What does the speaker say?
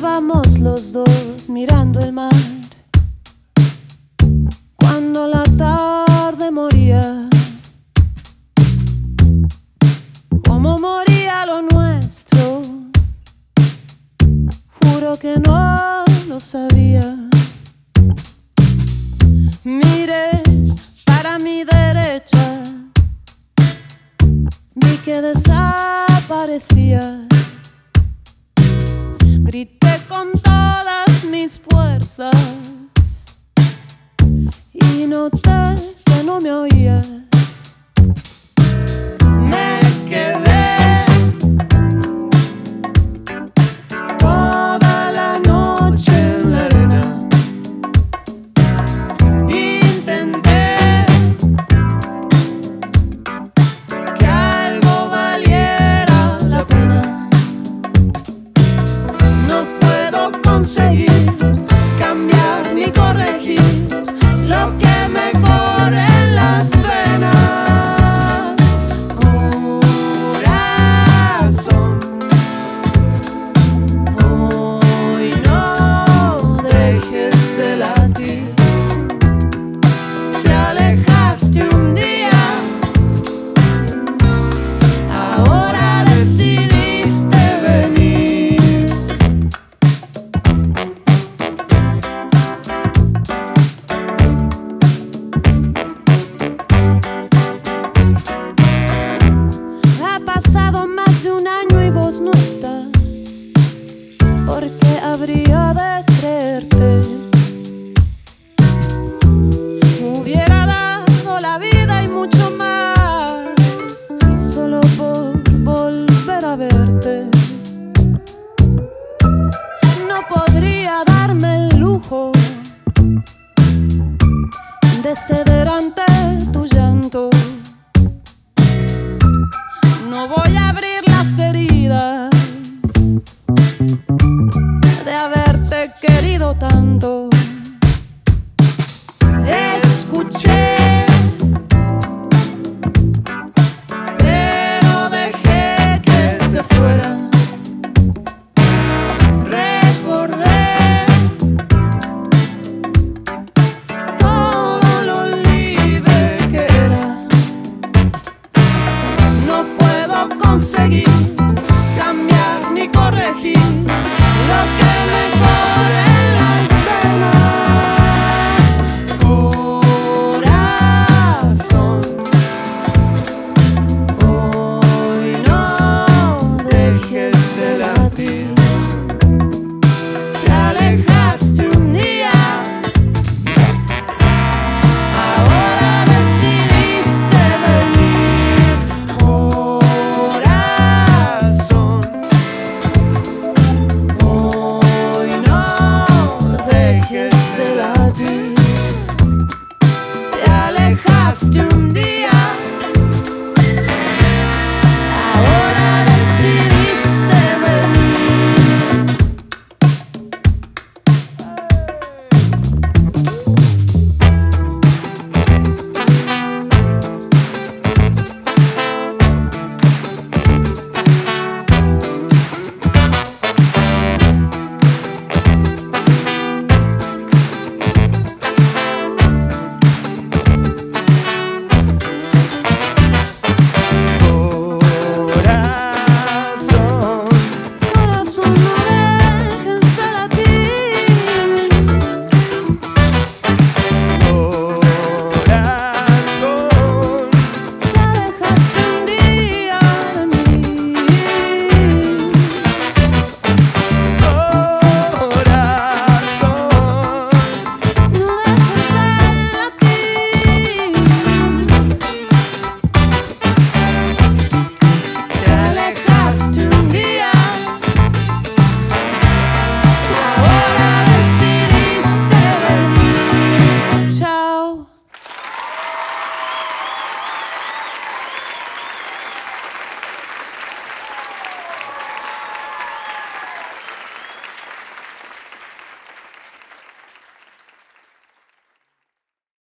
los dos mirando el mar. Cuando la tarde moría, como moría lo nuestro, juro que no lo sabía. Mire para mi derecha, vi que desaparecía. Grité y noté que no me oías. Me quedé toda la noche en la arena. Intenté que algo valiera la pena. No puedo conseguir habría de creerte? Hubiera dado la vida y mucho más solo por volver a verte. No podría darme el lujo de ceder conseguir I still